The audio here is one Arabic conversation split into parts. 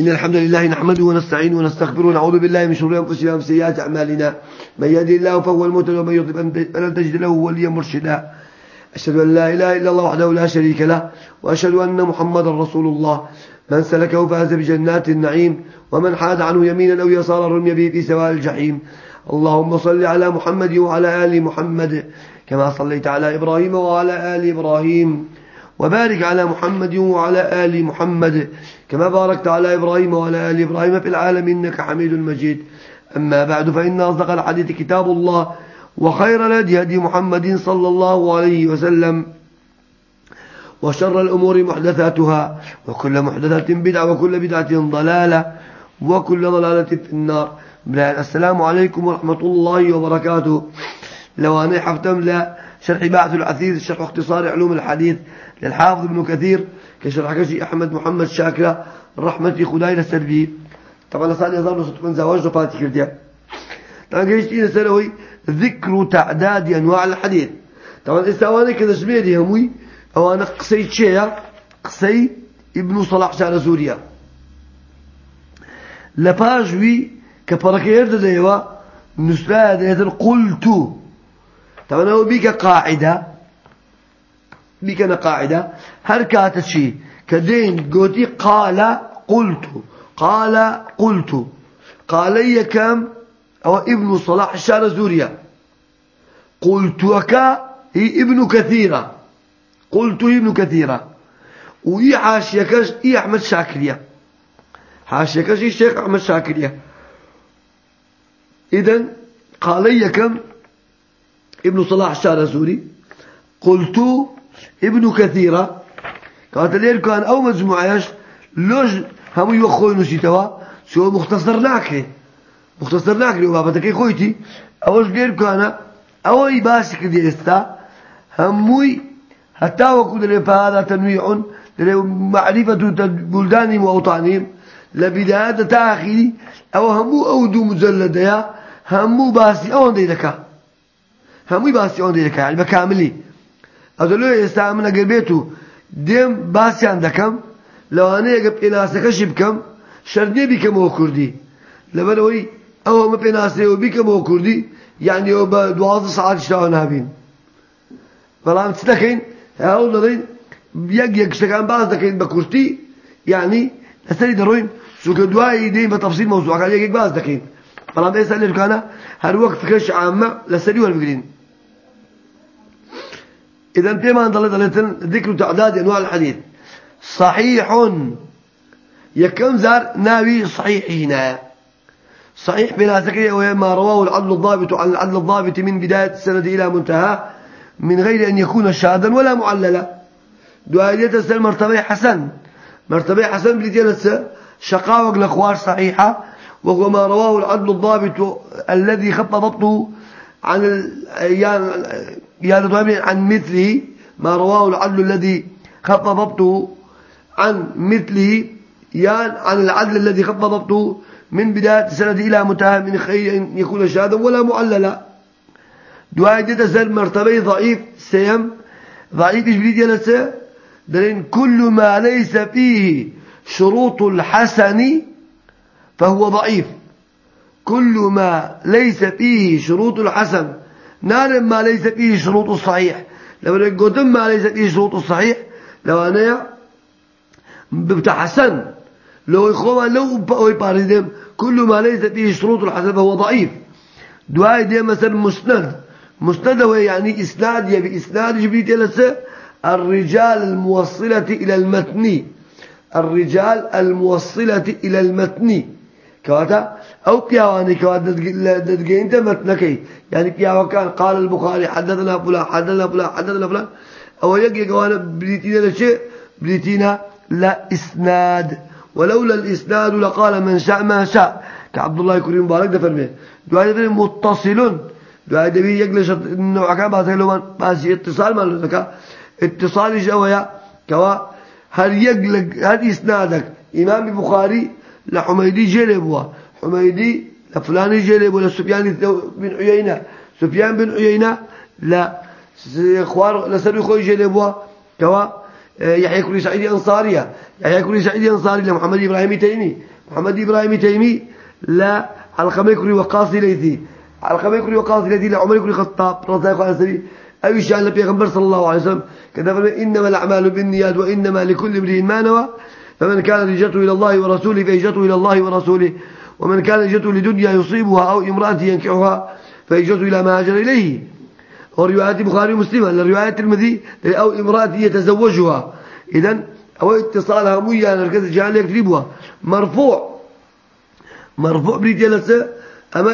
إن الحمد لله نحمده ونستعينه ونستغفره ونعوذ بالله من شرور أنفسنا ومن سيئات أعمالنا. من يهدي الله فهو المهتد ومن يضلل فلن تجد له وليا مرشدا. أشهد أن لا إله إلا الله وحده لا شريك له وأشهد أن محمدا رسول الله. من سلكه فاز بجنات النعيم ومن حاد عنه يمينا أو يسارا رمي به في سواء الجحيم. اللهم صل على محمد وعلى آل محمد كما صليت على إبراهيم وعلى آل إبراهيم. وبارك على محمد وعلى آل محمد كما باركت على إبراهيم وعلى آل إبراهيم في العالم إنك حميد مجيد. أما بعد فإن أصدق الحديث كتاب الله وخير الهدي هدي محمد صلى الله عليه وسلم وشر الأمور محدثاتها وكل محدثة بدعة وكل بدعة ضلالة وكل ضلالة في النار. السلام عليكم ورحمة الله وبركاته. لو أنا حفتم لا شرح باعث العثير شرح اختصار علوم الحديث. للحافظ ابن كثير كشرح كشي أحمد محمد شاكرة رحمة خداي للسلبي طبعا يظهر له ستكون زواج وفاتي كرديا طبعا قيشتين سنوي ذكر تعداد أنواع الحديث. طبعا إستواني كذا شميري هموي أو أنا قصي شيء قصي ابن صلاح شعر سوريا. لباجوي كبركير ديوا نسلا ديتر قلت. طبعا هو بيك قاعدة بيك أنا قاعدة هر كاتشي كدين قوتي قال قلت. قال قلت. قال كم؟ أو ابن صلاح الشارع سوريا قلت وكا هي ابن كثيرة. قلت ابن كثيرة. وهي حاشيكش هي أحمد شاكرية. حاشيكش هي الشيخ أحمد شاكرية. إذن قال كم؟ ابن صلاح الشارع سوري قلت ابن كثيرة. قالت لي كان أو مجموعة لوج هم يوخوي نسيتوا شو مختصر ناكري مختصر ناكري وبابتك خويتي. أوش غير كان أو يباسك دي إستا هموي حتى وكل فهذا تنويع معرفة بلدانهم وأوطانهم لبداية تأخيري أو همو أودو مجلدة همو باسي أون دي همو باسي أون دي يعني بكاملي. ئەدە لێ ئێستا من ئەگەر بێت و دێم باسییان دەکەم لەوانەیە گە پێناسەکەشی بکەم شەرنیێ بیکەمەوە کوردی. لەبەرەوەی ئەوە مە پێناسەوە بیکەمەوە کوردی یانیەوە بە دوازە ساعتیشتاوە نابین. بەڵام چ دەکەین؟ هەڵ دەڵین یەک یەکشتەکان باز دەکەین بە کورتی یعنی لەسەری دەڕۆین چونکە دوایی دەین بە تەفسیر مەوزوعەکان یەکێک باز دەکەین. بەڵام ئێستا لێرکانە هەروەک فکەش عامە لەسەری وەربگرین. إذا بما أن ضلت ذكر تعداد أنواع الحديث. صحيح. يكم زار ناوي صحيح هنا. صحيح بلا سكرية وما رواه العدل الضابط عن العدل الضابط من بداية السند إلى منتهى من غير أن يكون شاذا ولا معللا. دعاية السنة مرتبة حسن. مرتبة حسن بلتينة شقاوة الأخوار صحيحة وهو ما رواه العدل الضابط الذي خط ضبطه عن يعني عن مثله ما رواه العدل الذي خط ضبطه عن مثله يعني عن العدل الذي خط ضبطه من بداية السند إلى منتهى من خير أن يكون شاذا ولا معللا. جدا سر مرتبة ضعيف سيم ضعيف إجبريد ينسى دلين كل ما ليس فيه شروط الحسن فهو ضعيف. كل ما ليس فيه شروط الحسن نار ما ليس فيه شروط الصحيح. لو قدم ما ليس فيه شروط الصحيح لو أنا بتحسن. لو يخوما لو بقوي باردم كل ما ليس فيه شروط الحسن فهو ضعيف. دعاء دي مثلا مسند. مسند هو يعني إسناد يبي إسناد جبريل جلسة الرجال الموصلة إلى المتن. الرجال الموصلة إلى المتن. كواتا؟ أو بياواني كواتا ددقين انت متنكي. يعني بياوا كان قال البخاري حدثنا فلان حدثنا فلان حدثنا فلان. أو يجي كوانا بريتينا لشيء بريتينا لا إسناد ولولا الإسناد لقال من شاء ما شاء. كعبد الله كريم مبارك ده فرمي دعاء ده متصل دعاء ده يجلس النوع كان بعد لو بس اتصال ما لك. اتصال جوايا كوا هل يجلق هل إسنادك؟ إمام البخاري لحميدي جلبوا حميدي لفلان جلبوا لسفيان بن عيينة. سفيان بن عيينة لا خوار لسر خوي جلبوا كوا آه، يحيى کوڕی سعيد أنصارية. يحيى کوڕی سعيد أنصاري لە محمد إبراهيم تيمي. محمد إبراهيم تيمي لە علقمة کوڕی وقاصي ليثي. علقمة کوڕی وقاصي ليثي لە عمر کوڕی خطاب رضي الله عنه أي شيء علی پێغەمبەر صلى الله عليه وسلم. كذا إنما الأعمال بالنيات وإنما لكل امرئ ما نوى. فمن كان هجرته إلى الله ورسوله فهجرته إلى الله ورسوله. ومن كان هجرته لدنيا يصيبها أو امرأة ينكحها فهجرته إلى ما هاجر إليه. وروايات بخاري ومسلم الروايات المذي أو امرأة يتزوجها. إذن أو اتصالها مية نركز الجهال يكتبها مرفوع. مرفوع بريد جلسة. أما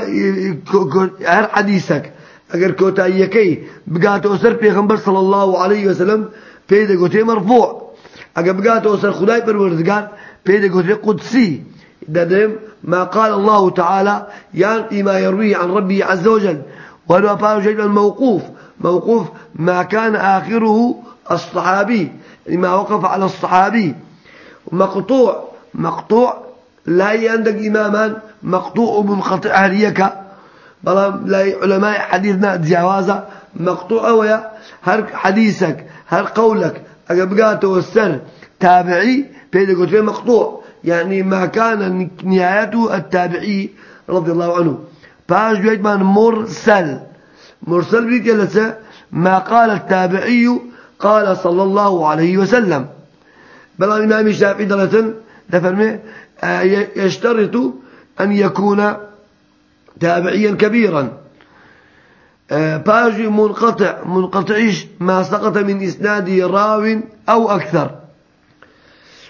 هر حديثك. اگر كوتايكي بقاتو سر پیغمبر صلى الله عليه وسلم. پیدا قوتي مرفوع. اگر بقاتو سر خداي پروردگار. پیدا قوتي قدسي. دادم ما قال الله تعالى يعني ما يرويه عن ربه عز وجل وهذا فعل شيء الموقوف موقوف ما كان آخره الصحابي يعني ما وقف على الصحابي. مقطوع مقطوع لا عندك إماما مقطوع منقطع هريك بلام لا علماء حديثنا جوازة. مقطوع ويا هر حديثك هر قولك أجبقاته والسر. تابعي بيد قلت مقطوع. يعني ما كان نهايته التابعي رضي الله عنه. باش جويت من مرسل. مرسل بيت يلسى ما قال التابعي قال صلى الله عليه وسلم. بل الإمام الشافعي دلة دفرمه آه، يشترط أن يكون تابعيا كبيرا. آه، باجي منقطع منقطعش ما سقط من إسناده راو أو أكثر.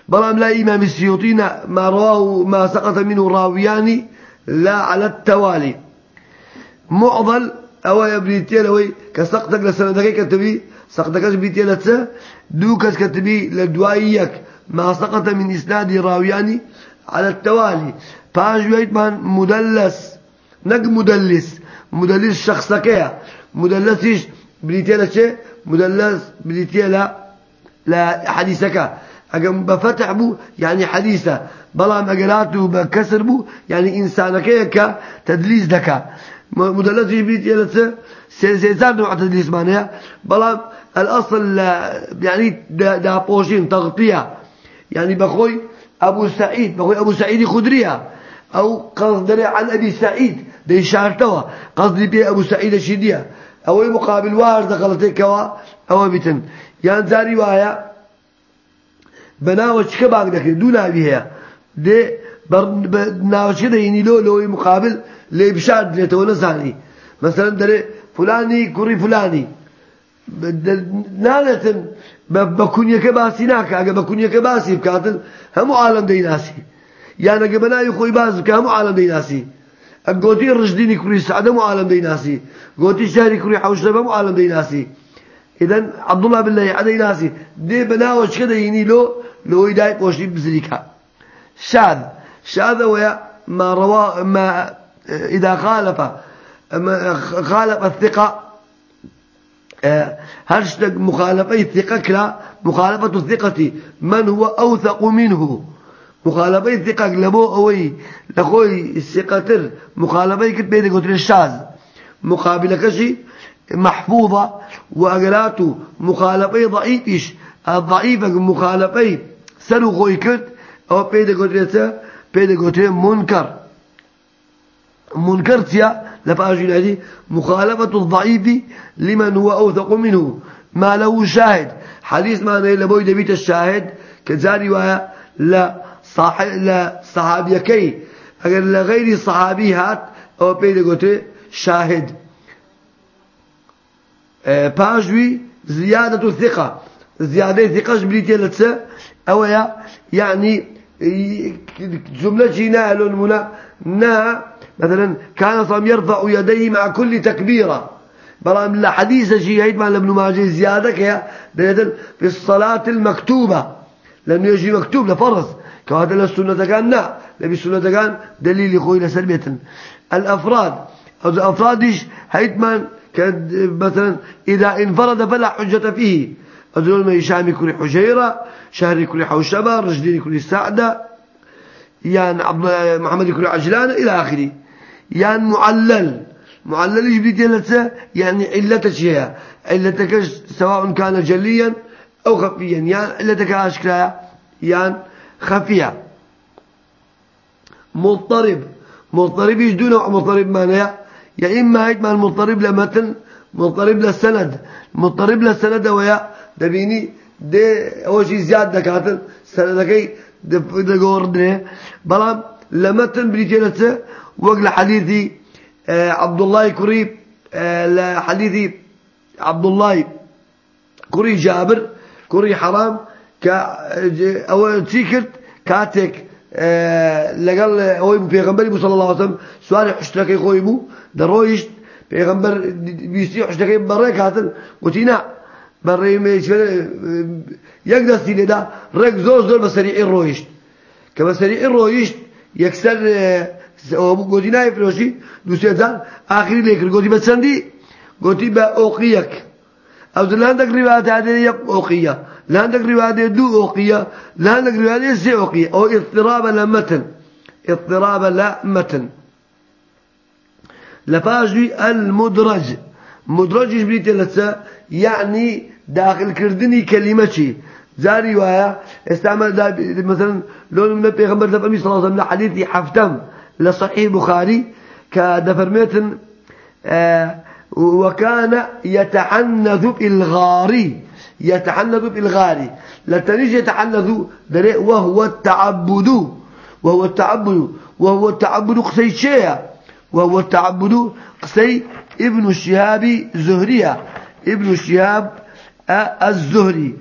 بلام لا إمام السيوطين ما رواه ما سقط منه راويان لا على التوالي. معضل أو يبريتي لوي كسقطك لسندك كتبي سقطك بريتي لتسا دوكس كتبي لدوائيك. ما سقط من إسناد راويان على التوالي. باجي من مدلس نق مدلس. مدلس شخص كيا مدلسش بريتيلا شيء مدلس بريتيلا لا حديثك أجم بفتح بو يعني حديثة بلا مقلاته بكسر بو يعني إنسان كيا تدليس دكا مدلس بريتيلا شيء سيزار نوع تدليس معناها بلا الأصل يعني دا, دا بوشين تغطية يعني بخوي أبو سعيد بخوي أبو سعيد خدرية أو قصدري عن أبي سعيد دي شارتوا قصدي بي أبو سعيد الشدية أو مقابل وارد غلطي كوا أو بيتن يعني زاري وايا بناوش كباك دكري دولا بيها دي بناوش كده يني لو لو مقابل لي بشارد لي تونا زاني مثلا دري فلاني كوري فلاني نالتن بكونية كباسي ناكا أجا بكونية كباسي بكاتن هم عالم يعني أجا بناي خوي باز هم عالم دي ناسي قوتي الرشديني كوري سعدة مو عالم ديناسي قوتي شهري كوري حوشلبة مو عالم ديناسي إذن عبد الله بالله عدي ناسي دي بناوش كده يني لو لو قوشي بزريكا شاذ. شاذ ويا ما روا ما إذا خالف خالف الثقة هرشتك مخالفة الثقة كلا مخالفة الثقة. من هو أوثق منه؟ مخالفه ثقه لبو أوي لخوي الثقتر مخالفه كت بيد قلت الشاذ مقابله كشي محفوظة واقراته مخالفه ضعيفش. الضعيفة سلو خوي كت أو بيد قلت بيد قلت منكر منكر تيا لفاجين هذه مخالفة الضعيف لمن هو أوثق منه. ما له شاهد. حديث ما نيل بوي دبيت الشاهد كزاري ويا لا صاحب لا صحابي كي اگر لغير صحابي هات أو بيد قلت شاهد. باجوي زيادة الثقة. زيادة الثقة جبريتي لتسا يا يعني جملة جينا لون نا مثلا كان صام يرفع يديه مع كل تكبيرة. برام لا حديث شيء هيد مع ابن ماجه زيادة كيا في الصلاة المكتوبة. لأنه يجي مكتوب لفرض. كهذا السنة كان نا. لبي السنة كان دليل خوينا سلبية. الأفراد أو الأفرادش هيتمان مثلا إذا انفرد فلا حجة فيه. أدول ما يشامي كل حجيرة شهري كل حوشبة رجلين كل سعدة يعني عبد محمد كل عجلان إلى آخره. يعني معلل معلل جلسة يعني علة شيء علتك سواء كان جليا أو خفيا يعني علتك أشكرا يعني خفية. مضطرب مضطرب يجدون مضطرب معناه يا إما هيك مع المضطرب لمتن مضطرب للسند. مضطرب للسند ويا دبيني ده زيادة كاتن سندكي دقور ده بلام لمتن بريجلته وقل حديثي عبد الله كريب آه لحديثي عبد الله كري جابر كري حرام ك أو تيكرت كاتك آه لقال هو في غنبري صلى الله عليه وسلم سؤال حشتكي خويبو درويشت في غنبر بيسي حشتكي بريك هاتن قلتينا بري ميش يقدر سيلي دا رك زور زور بسريع الرويشت كبسريع الرويشت يكسر قلتي نايف روشي دوسي زان آخري ليكر قلتي بسندي قلتي بأوقيك أو لعندك روايات هذه أوقية لعندك روايات دو أوقية لعندك روايات سي أوقية أو اضطراب لمتن. اضطراب لا متن لفاجي المدرج. مدرج يجبريت لسا يعني كردني كلمة شيء زاري ويا استعمل مثلا لون من البيغمبر صلى الله عليه وسلم حديث حفتم لصحيح بخاري كدفرميتن آه وكان يتعنذ بالغار يتعنذ بالغار لا تنيج يتعنذ وهو التعبد وهو التعبد وهو التعبد قسي شيء وهو التعبد قسي ابن الشهاب زهرية ابن الشهاب الزهري.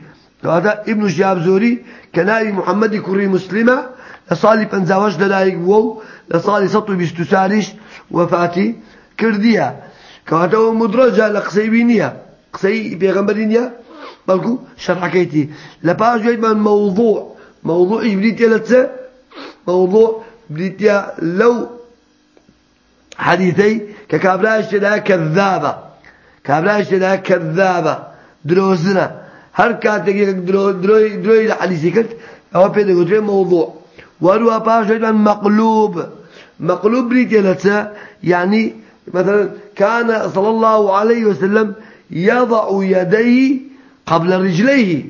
هذا ابن الشهاب زهري كنائي محمد كري مسلمة لصالي فنزاوش دلائق وو لصالي سطو بستسالش وفاتي كردية. كاتو مدرجة لقسي بينيا قسي بيغمبرينيا بلكو شرحكيتي لباش جاي من موضوع. موضوع إبريتيا لتسا موضوع إبريتيا لو حديثي. ككابلاش لا كذابة. كابلاش لا كذابة. دروزنا هر كاتك درو درو درو الحديثي كنت أو بيدي موضوع. باش جاي من مقلوب مقلوب بريتيا لتسا يعني مثلا كان صلى الله عليه وسلم يضع يديه قبل رجليه.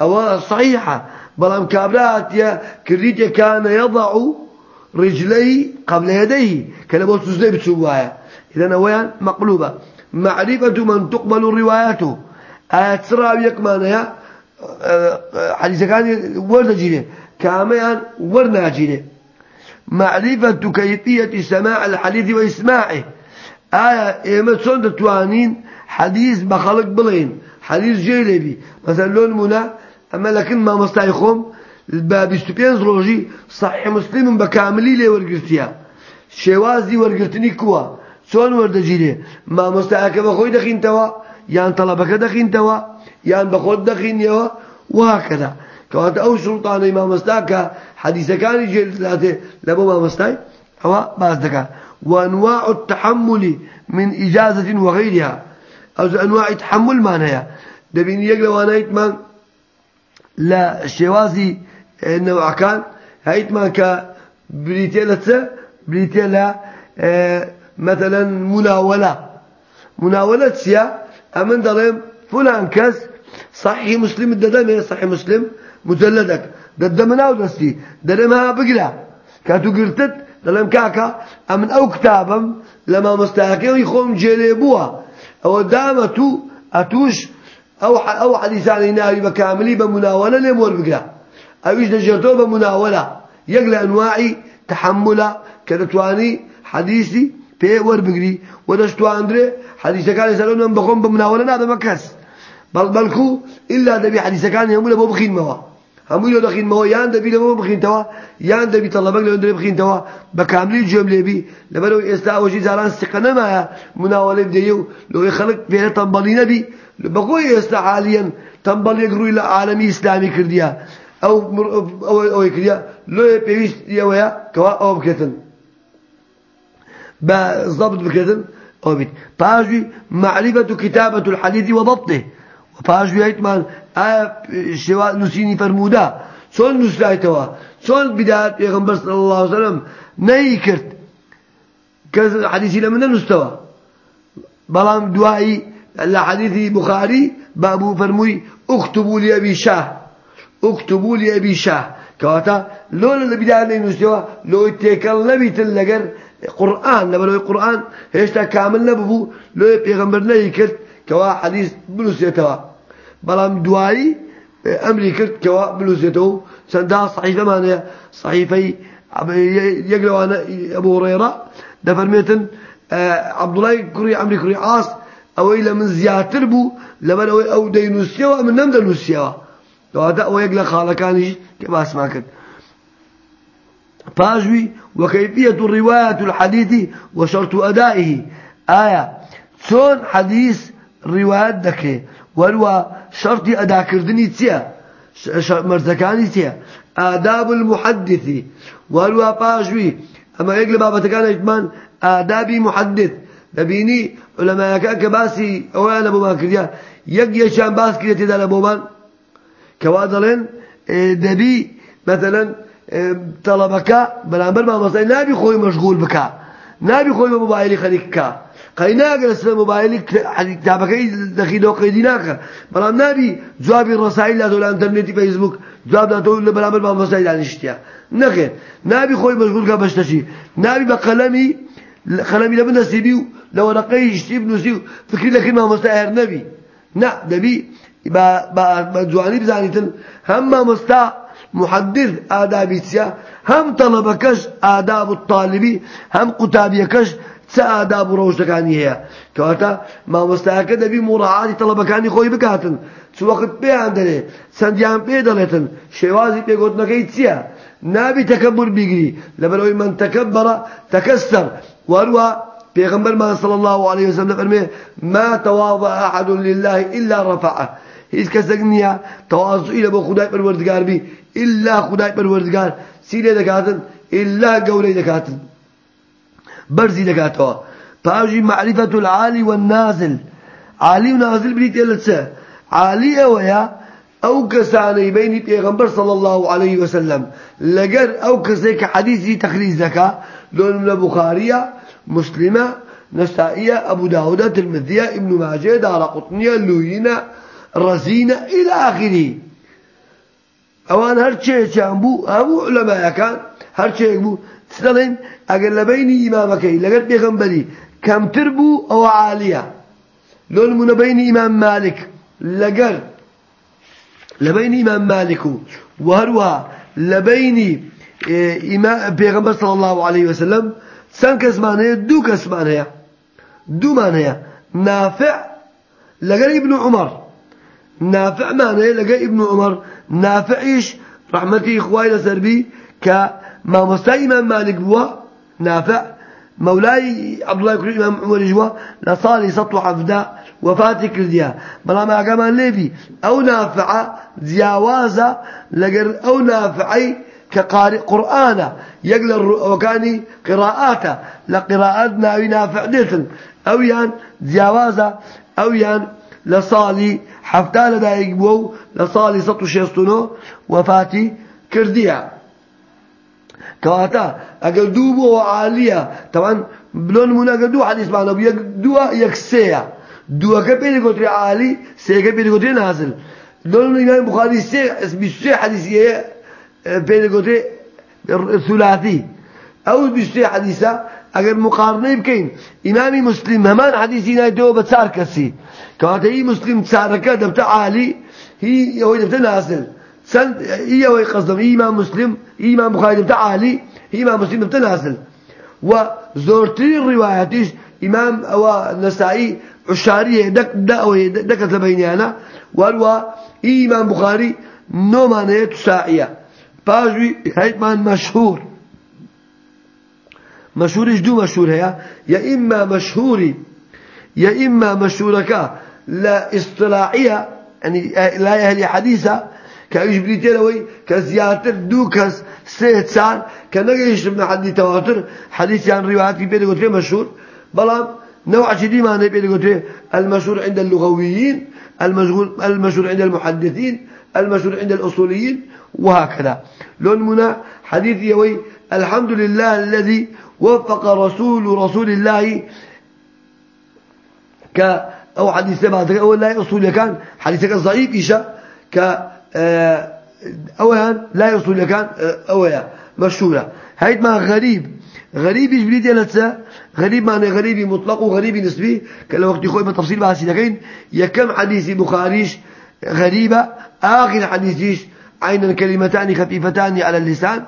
أو صحيحة بلام كابرات يا كريتي كان يضع رجليه قبل يديه. كان سوزي بتسوايا إذا وين مقلوبة معرفة من تقبل رواياته آيات سرا يكمان يا حديث كان ورد جيله كأميان ورنا جيله معرفة كيفية سماع الحديث وإسماعه. آية إما تسون توانين حديث بخلق بلين حديث جيلبي مثلا لون منا أما لكن ما مستعيخهم الباب ستبينز روجي صحيح مسلم بكاملي لي ورقرتيا. شوازي ورقرتني كوا سون ورد جيلي ما مستعيك بخوي دخين توا يان طلبك دخين توا يان بخود دخين يوا وهكذا. كانت أو سلطان ما مستعك حديث كان يجي ذاته لبو ما مستعي هو باز دكا. وأنواع التحمل من إجازة وغيرها. أو أنواع تحمل معناها دبين يقلوا وأنا يتمان لا شوازي نوع كان. هيتمان ك بريتيلة بريتيلة آه مثلا مناولة. مناولة سيا أمن دلهم فلان كس صحيح مسلم الددم صحيح مسلم مجلدك. ددمنا ودستي ددمها بقلا كاتو قلتت دلم كاكا. أمن أو كتابم لما مستحقين يخون جلبوها أو دامتو أتوش. أو أو حديثان ناري بكاملي بمناولة لمور بقرأ. أو إيش نجرتو بمناولة. يقل أنواعي. تحمله كدتواني. حديثي. في ور بقري ودشتو أندري حديث كان يسألون من بقوم بمناولة هذا مكس بل بلكو إلا دبي حديث كان يقول أبو بخين موا هم يقولوا دخين موا يان دبي لبو بخين توا يان دبي طلبك لو دبي بخين توا بكاملي الجملة بي لبلو يستعوجي زاران سقنا ما مناولة بديو لو يخلق فيها تنبلي نبي بقول يستا حاليا تنبل يقروا إلى عالمي إسلامي كرديا أو مر أو أو كرديا بالضبط بكتن أو بيت. باجي معرفة كتابة الحديث وضبطه. وباجي يتمان آه شواء نسيني فرمودا. شون نسلايتوا شون بداية پیغمبر صلى الله عليه وسلم نيكرت كذا حديثي لمن نستوى بلام دوائي حديث بخاري بابو فرموي اكتبوا لأبي شاه. اكتبوا لأبي شاه. كواتا لولا اللي بدأنا نسيوا لو اتكال نبي قورآن لەبەرەوەی قورآن هێشتا کامل نەببوو لێ پێغەمبەر نەی کرد کەوا حەدیث بنووسێتەوە بەڵام دوایی ئەمری کرد کەوا بنووسێتەوە و چەندا سەحیفەمانەیە سەحیفەی یەک لەوانە ئەبوو ڕێرا دەفەرمێتن عەبدوڵای کوڕی ئەمری کوڕی عاس ئەوەی لە من زیاتر بوو لەبەر ئەوەی ئەو دەینووسیەوە من نەم دەنووسیەوە دواتە ئەوە یەک لە خاڵەکانیش کە باسمان کرد فاجوي وكيفية الرواية الحديث وشرط أدائه. آية. شون حديث رواية دكي ولو شرط كردني تيا مرزكاني تيا آداب المحدث. ولو باجوي أما يقلب بابا كان إجمان آدابي محدث. دبيني علماء كباسي أولا أبو ماكريا يق يشان باس كريتي دال أبو مان كوادلين إيه، دبي تەڵەبەکە بەرامبەر مامۆستای نابی خۆی مەشغول بکە. نابی خۆی بە مۆبایلی خەریککە قەی ناگرە سە مۆبایلی کتابەکەی دەخیلەوە قەیدی ناکە. بەڵام نابی جوابی ڕسایی لا دۆلان دەمنێتی فەیسبوک جواب داتۆ لە بەرامبەر مامۆستای دانیشتیا نەخێ نابی خۆی مەشغولکە بەشتەشی نابی بە قەلەمی خەلەمی لە بنەسیبی و لە وەرەقەی شتی بنووسی و فکری لەکرد مامۆستا هەر نەبی. نە دەبی بە جوانی بزانیتن هەم مامۆستا محدد ئادابی چیە؟ هەم تەڵەبەکەش ئاداب و تاالبی هەم قوتابیەکەش چە ئاداب و ڕۆژەکانی هەیە؟ کەواتە مامۆستایەکە دەبی مڕعاتی تەڵەبەکانی خۆی بکاتن. چوەقت پێیان دەرێ چەندیان پێ دەڵێتن. شێوازی پێگوتنەکەی چییە؟ نابی تەکەبور بیگری. لەبەرەوەی من تەکەبەرە تەکەستەر. وەروە پێغمبەرمان صلی الله عليه وسلم دەفەرمێ ما تواضع أحد لله إلا رفعه. هیچ کەسێک نییە تەواازوی لە بۆ خدای پەروەردگار بی. إلا خدای پەروەردگار سیلێ دەکاتن إلا گەورەی دەکاتن بەرزی دەکاتەوە پاژی معرفة العالي والنازل عالي ونازل بریتێ لە چه؟ عالی ئەوەیە ئەو کەسانەی بینی پێغمبەر صلى الله عليه وسلم. لەگەر ئەو کەسێک حەدیثی تەخلیز دەکا لۆن لە بخاریە مسلمة نسائية أبو داود ترمذية ابن ماجه دار قطنية لوينة رزينة إلى آخره. أوان هر شيء شامبو أبو علماء كان هر شيء بو تسلين أقل لبيني إمامك لقد بيغنبري كم تربو أو عالية. لون من بين إمام مالك. لقر لبين إمام مالك. وهروها لبين إيه، إمام بيغنبر صلى الله عليه وسلم. سن كسمان هي دو كسمان هي. دو هي. نافع لقى ابن عمر. نافع هي لقى ابن عمر. نافع إيش رحمتي إخوائي لسربي كما مستعي إمام مالك بوا نافع. مولاي عبد الله يكرم إمام عمر جوا لصالي سطو حفدا وفاتي كرديا بلا ما كمان ليبي أو نافع زياوازة لقر أو نافعي كقارئ قرآن يقل وكاني قراءاته. لقراءاتنا ونافع ديتن أو يان جوازة أو يان لصالي حفتال دايق بو لصالي سطو شيستونو وفاتي كرديا كواتا أقل دوبو وعالية طبعا بلون منا أقل دو حديث معنا دو يكسيا دو كبيري قطري عالي سي كبيري قطري نازل. لون الإمام بخاري سي بسي حديثية بين قلت ثلاثي أو بشتي حديثة أجر مقارنة بكين إمامي مسلم همان حديثي نايدو بتسار كسي كانت هي مسلم تسارك دبت عالي هي هو دبت نازل. سن هي هو قصدم إمام مسلم إمام بخاري دبت عالي هي إمام مسلم دبت نازل. وزورتي الرواياتيش إمام أو نسائي عشارية دك دك دك تبينيانا والوا إمام بخاري نومانية تساعية باجوي هيتمان مشهور مشهور. إيش دو مشهور هيا؟ يا إما مشهوري يا إما مشهورك لا اصطلاحية يعني لا يهلي حديثة كأيش بريتين وي كزياتر دو سيت سان كنجيش من حديث تواتر حديث عن روايات في بيت قلت مشهور. بلام نوع شديد ما نبي قلت المشهور عند اللغويين المشهور المشهور عند المحدثين المشهور عند الأصوليين وهكذا. لون منا حديث يوي الحمد لله الذي وفق رسول رسول الله ك أو حديث بعد أو لا أصول كان حديث كان ضعيف إيشا. ك آه، أولا لا يصل كان آه، أولا مشهورة. هيد ما غريب. غريب يجبريد يلتسا غريب معنى غريب مطلق وغريب نسبي. كلا وقت يخوي من تفصيل بها سيدكين يكم حديث بخاريش غريبة. آخر حديثيش عين كلمتان خفيفتان على اللسان.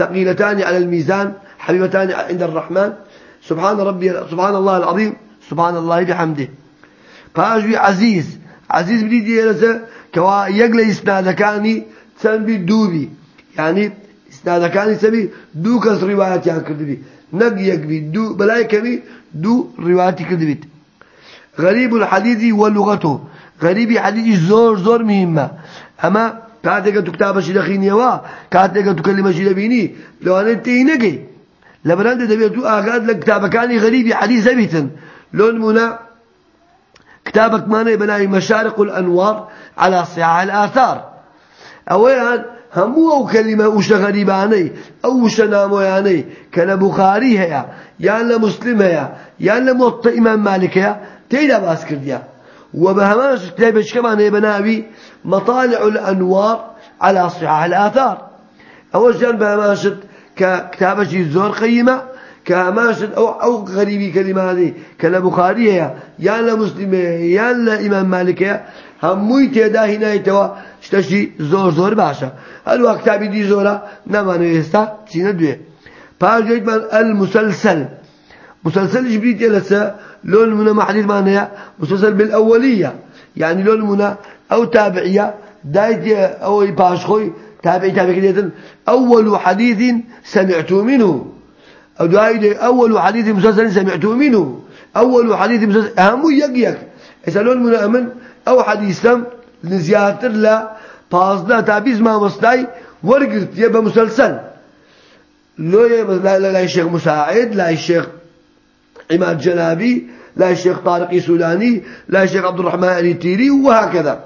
ثقيلتان على الميزان حبيبتان عند الرحمن. سبحان ربي سبحان الله العظيم سبحان الله بحمده. قاجوي عزيز عزيز بدي يلسا كوا يقل إسنادكاني تنبي دوبي. يعني إسنادكاني سبي دو كس روايات يعني كردبي. نق يقبي دو بلاي كمي دو روايات كردبيت. غريب الحديث ولغته. غريب حديث زور زور مهمة. أما كاتك تكتاب شي دخيني وا كاتك تكلم شي دبيني لو أنا تينقي لبرند دبيتو آغاد لكتاب كاني غريب حديث زبيتن. لون منا كتابك ماني بناي مشارق الأنوار على صحاح الآثار. أولا همو أو كلمة وش غريباني أو وش ناموياني كان بخاري هيا يا مسلم هيا يا موطئ إمام مالك هيا. تيدا باس كرديا. وبهماش كتابش كمان بناوي مطالع الأنوار على صحاح الآثار. أول شيء بهماشت ككتابش زور قيمة كماشد أو أو غريبي كلمة هذه كلا بخاري يا يا مسلم يا إمام مالك هموي تدا هنا يتوا شتشي زور زور باشا. هل وقت دي زورا نما يستا تينا دوي باجيت من المسلسل. مسلسل جبريل جلسة لون منا محدد معناها مسلسل بالأولية. يعني لون منا أو تابعية دايت أو باشخوي تابعي تابعي أول حديث سمعت منه. أو دعاء أول حديث مسلسل سمعته منه. أول حديث مسلسل أهم يقيك يسألون من أمن أو حديثا لزيادة لا بازنا تابيز ما مصداي ورقت يبقى مسلسل لو لا لا الشيخ مساعد لا الشيخ عماد جنابي لا الشيخ طارق سولاني لا الشيخ عبد الرحمن التيري وهكذا.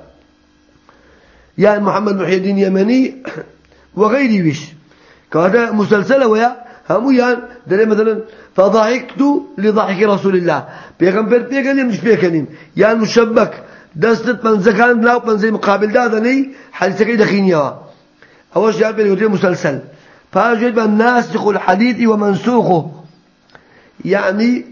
يعني محمد محي الدين يمني وغيره وش كهذا مسلسل ويا همويان دري مثلا فضحكت لضحك رسول الله. بيغمبر بيغني مش بيغني يعني مشبك دستت من زكان لا من زي مقابل دادني حديثك دخينيا أول شيء بيقول مسلسل. فأجد الناسخ الحديث ومنسوخه. يعني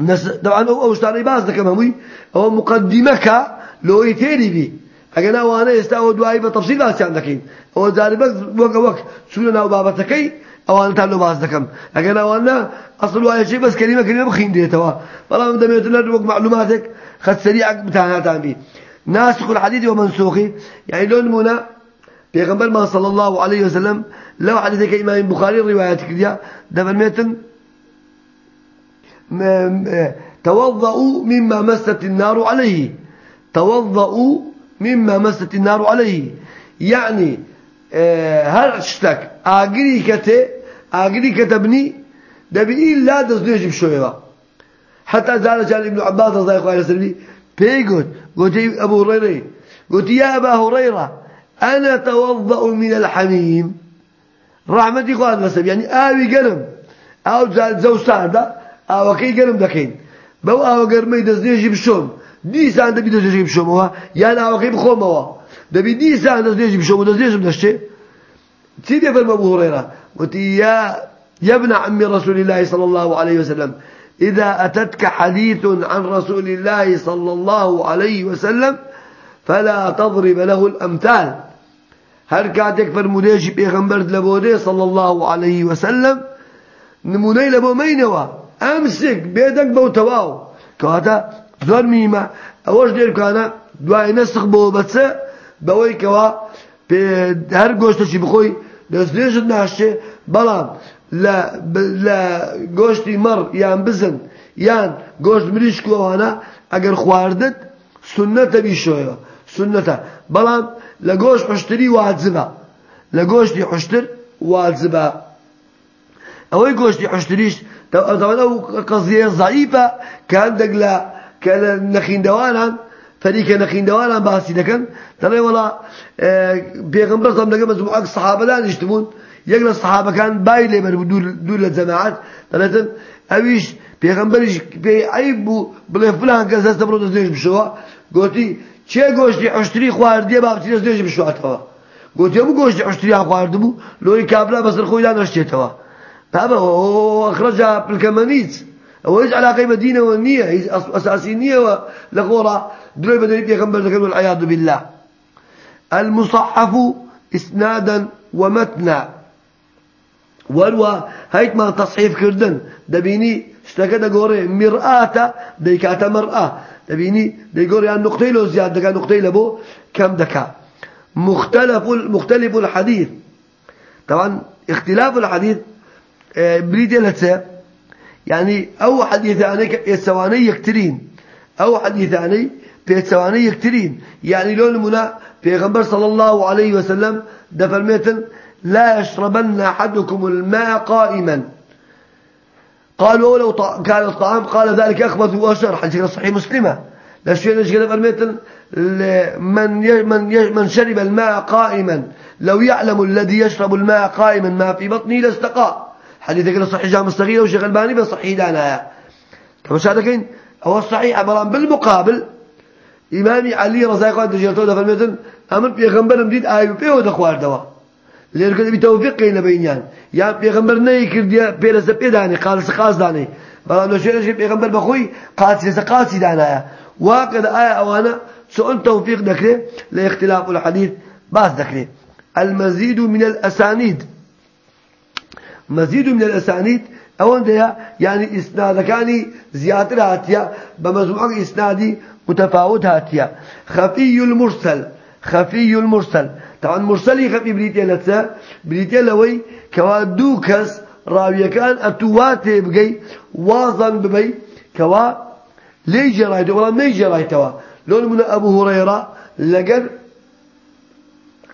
نس طبعا أو اشتري باز كمان هموي أو مقدمك لو يتيري بي. أجنا وأنا يستوى دواي بتفصيل بس عندكين أو زاربك وق وق سنة أو بابتكي أو أنا تعلو باز دكم أجنا وأنا أصل وأي شيء بس كلمة كلمة بخين دي توا. والله من دميت لنا وق معلوماتك خد سريع بتاعنا تعبي ناسخ الحديث ومنسوخه يعني لون منا بيغمبر ما صلى الله عليه وسلم لو حديثك إمام البخاري رواياتك دي دبل ميتن توضأوا مما مست النار عليه. توضأوا مما مست النار عليه. يعني هر شتك آقري كته آقري كتبني دبي إلا دزنيج بشوية حتى زال جان ابن عباس رضي الله عنه وسلم بيقول قلت أبو هريرة قلت يا أبا هريرة أنا توضأ من الحميم رحمتي قال نسب يعني آوي قلم أو زال زوستان كي قلم دكين بو أو قرمي دزنيج بشوم دیسان دەبی دەستێژی بشۆمەوە یان ئاوەکەی بخۆمەوە دەبی دیسان دەستێژی بشۆم و دەستێژم دەشتێ چی دێ فەرمە أبو هريرة وتي يا يا ابن عم رسول الله صلى الله عليه وسلم إذا أتتك حديث عن رسول الله صلى الله عليه وسلم فلا تضرب له الأمثال. هر كاتك فرموديش بيغمبر لبودي صلى الله عليه وسلم نموني لبو مينوا أمسك بيدك بوتواو كواتا زۆر میمە. ئەوەش دێرکانە دوای نەسخ بۆ بەچە بەوەی کەوا هەر گۆشتەشی بخۆی دەستێژت ناشتێ بەڵام لە گۆشتی مەڕ یان بزن یان گۆشت مریشکەوانە ئەگەر خواردت سنەتە بیشۆیەوە. سنەتە بەڵام لە گۆشت حشتری واجبە. لە گۆشتی حشتر واجبە. ئەوەی گۆشتی حشتریش ئەوەنە و قەزیە زعیفە کە هەندێک لە کە لە نەخیندەوانان فەریکە نەخیندەوانان باسی دەکەن. دەڵێ وڵا پێغمبەر زەم دەگە مەجموعەک سەحابە دانیشت بوون یەک لە سەحابەکان بای لێبەر دوور لە جەماعەت دەڵێتن ئەویش پێغمبەریش پێی عیب بوو بڵێ فلان کەس دەستە بڕۆ دەستێژ بشەوە گوتی چێ گۆشتی عشتری خواردیە بابتی دەستێژ بشواتەوە؟ گوتی هەموو گۆشتی عشتریان خواردبوو لۆری کابرا بەسەر خۆیدا نەشتێتەوە. ئەوە هیچ علاقەی بە دینەوە نییە هیچ ئەساسی نییەوە لە خۆڕا درۆی بەدەری پێغەمبەر دەکەن والعیاذ بالله. المصحف إسنادا ومتنا. وروا هيت ما تصحيف كردن. دبيني اشتكى دقوري مرآة ديكاتا مرآة. دبيني دقوري عن نقطي لو زياد دكا نقطي لبو كم دكا مختلف مختلف الحديث. طبعا اختلاف الحديث بريد لتسا يعني أو حديث عنك يسواني يكترين. أو حديث عني بيتسواني يكترين. يعني لون منا پیغمبر صلى الله عليه وسلم دفرميتن لا يشربن أحدكم الماء قائما. قالوا ولو كان الطعام قال ذلك أخبث وأشر. حديث صحيح مسلمة. لا شيء نشكل فرميتن من من من شرب الماء قائما. لو يعلم الذي يشرب الماء قائما ما في بطنه لاستقى. حديث كده صحيح جامع الصغير وشيخ ألباني بصحيح دانا كما شاهدكين هو الصحيح عبارة بالمقابل. إمامي علي رضي الله عنه دجيلته دفرميتن أمر بيغمبرم ديد آيو بيو دخوار دوا. لێرکە بتەوفیقی لە بینیان یا پێغمبەر نەیکردە پێرەسە پێدانی قالسە قاس دانێ بەڵام لە شوێنەشی پێغمبەر بەخۆی قاچێسە قاچی دانایە واقع ئایا ئەوانە چۆن تەوفیق دەکرێت لە اختلاف الحديث باس دەکرێت المزيد من الأسانيد. مزيد من الأسانيد. أولا ده يعني إسناد كاني زيادة هاتيا بمجموعة إسنادي متفاوت هاتيا. خفي المرسل خفي المرسل. طبعا مرسلي خفي بريتيا لتسا بريتيا لوي كوا دوكس راوية كان أتواتي بقي وازن ببي كوا لي جرايته ولا ما جرايته لون من أبو هريرة لقد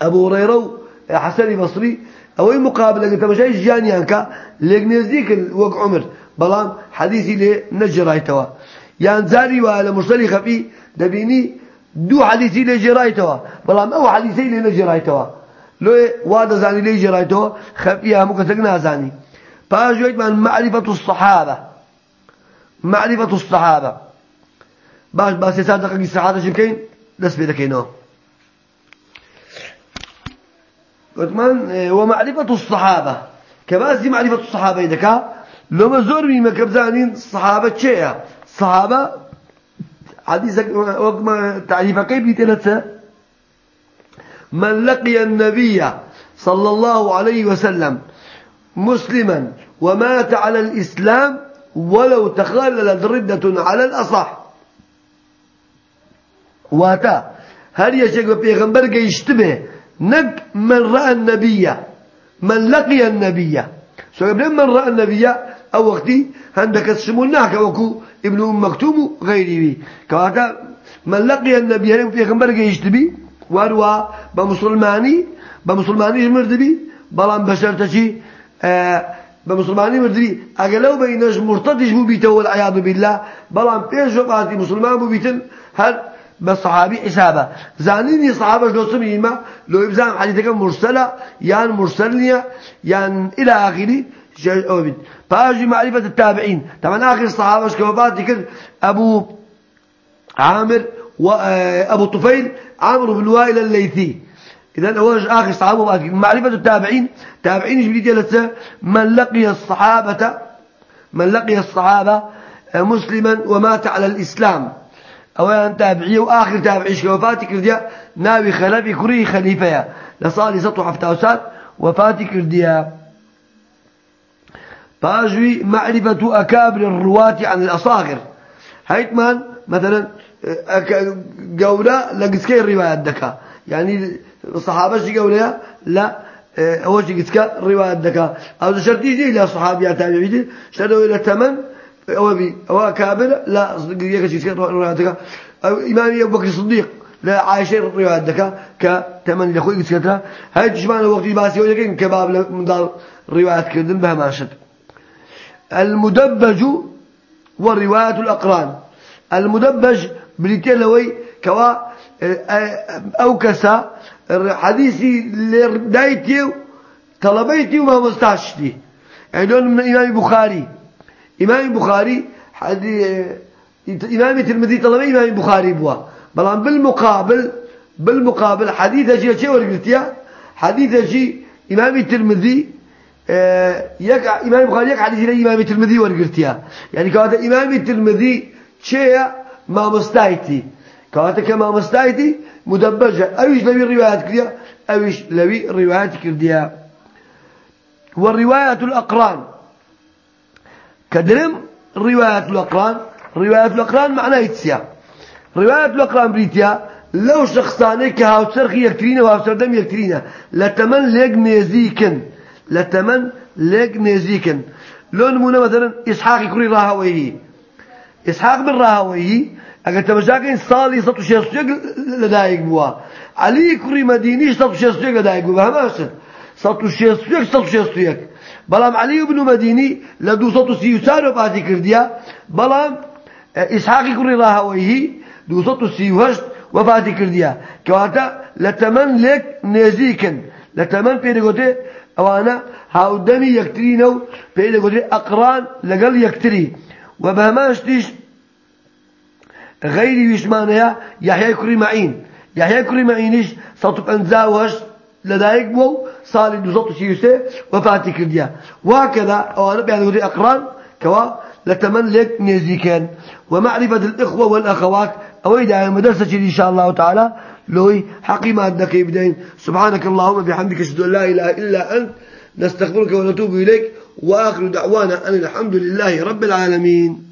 أبو هريرة حسن بصري أو مقابلة قلت مشاي جاني أنك لجنزيك وقع عمر. بلان حديثي لي نجرايته يعني زاري وعلى مرسلي خفي دبيني دو حديثي لي جرايته بلان أو حديثي لي نجرايته لو وادا زاني لي جرايته خفيها مكتقنا زاني فاجويت من معرفة الصحابة. معرفة الصحابة. باش باش يصادق الصحابة شبكين دس بيدكينه قلت من ومعرفة الصحابة. كباسي معرفة الصحابة إذا لو زور مما كبزانين الصحابة شيئا. الصحابة حديثك وقت ما تعريف كيف يتلتها من لقي النبي صلى الله عليه وسلم مسلما ومات على الإسلام ولو تخللت ردة على الأصح. واتا. هل يشك بيغمبر يشتبه؟ نك من رأى النبي من لقي النبي. سو قبل من رأى النبي أو وقتي عندك السموناك وكو ابن أم مكتوم غيره كواتا من لقي النبي هم في غنبر يشتبي واروا بمسلماني بمسلماني مردبي بلان بشرتشي آه بمسلماني مردبي أقلو بينش مرتدش بو بيته والعياذ بالله. بلان بيش وقاتي مسلمان بو بيتن هل بصحابي حسابه زانيني صحابة دوستم إيما لو إبزان حديثك مرسلة يان مرسلنية يان إلى آخره شيء فاجي معرفة التابعين طبعا آخر الصحابة كوفات ذكر أبو عامر وأبو طفيل عامر بن وائل الليثي إذا أول آخر صحابة معرفة التابعين تابعين جبريل جلسة من لقي الصحابة من لقي الصحابة مسلما ومات على الإسلام. أولا تابعية وآخر تابعيش وفاتي كرديا ناوي خلافي كري خليفة لصالي سطو حفتاوسات وفاتي كرديا باجوي معرفة أكابر الرواة عن الأصاغر. هيتمان مثلا قولة لقسكي الرواية دكا. يعني الصحابة شي قولة لا أول شي قسكا الرواية دكا. أو شرطي دي لا صحابيات تابعية شرطوا إلى الثمن أو بي أو كابر لا صديق شيء روايتك أو إمام أبو بكر الصديق لا عائشة روايتك كتمن لأخوي قصتها هاي تشمان وقت باسي وجهك كباب من دار روايات كردن بها ماشد المدبج والروايات الأقران. المدبج بريتين لوي كوا أو كسا حديثي لدايتي طلبيتي وما مستعشتي. يعني دون من إمام بخاري. إمام البخاري حدي إمام الترمذي طلبي إمام البخاري بوا. بلان بالمقابل بالمقابل حديث شيء شيء ورقلتيا حديث شيء إمام الترمذي آه، يك إمام البخاري يك حديث إمام الترمذي ورقلتيا يعني كهذا إمام الترمذي شيء ما مستايتي كهذا كما مستايتي مدبجة. أويش لبي الروايات كرديا أويش لبي الروايات كرديا والرواية الأقران. كدرم رواية الأقران. رواية الأقران معناه يتسيا رواية الأقران بريتيا لو شخصانه كهاوتسرخي يكترين وهاوتسردم يكترين لتمن لق نيزيكن لتمن لق نيزيكن لو نمونه مثلا إسحاق كوري راهويه إسحاق بن راهويه أجل تمشاكين صالي سطو شيسوك لدايق بوا. علي كوري مديني سطو شيسوك لدايق بوا. هماشن سطو شيسوك سطو شيسوك بلام علي بن مديني لدو سطو سيوسار وفاتي كرديا. بلام إسحاق كوري راهويه دو سطو سيوهشت وفاتي كرديا. كواتا لتمن لك نزيكن. لتمن بيدغوتي أوانا هاو دمي يكترينو بيدغوتي أقران لقل يكتري. وبهماشتيش غير يشمانيا يحيى كري معين. يحيى كري معينش سطب انزاوش لدايك بو دوزوت سيوسي وفاتي كرديا وهكذا اوانا بيدغوتي اقران كوا لتمن لك نزيكن ومعرفة الإخوة والأخوات أويد مدرسة إن شاء الله تعالى. لوي حقيمة عندك يبدين. سبحانك اللهم بحمدك أشهد أن لا إله إلا أنت. نستغفرك ونتوب إليك. وآخر دعوانا أن الحمد لله رب العالمين.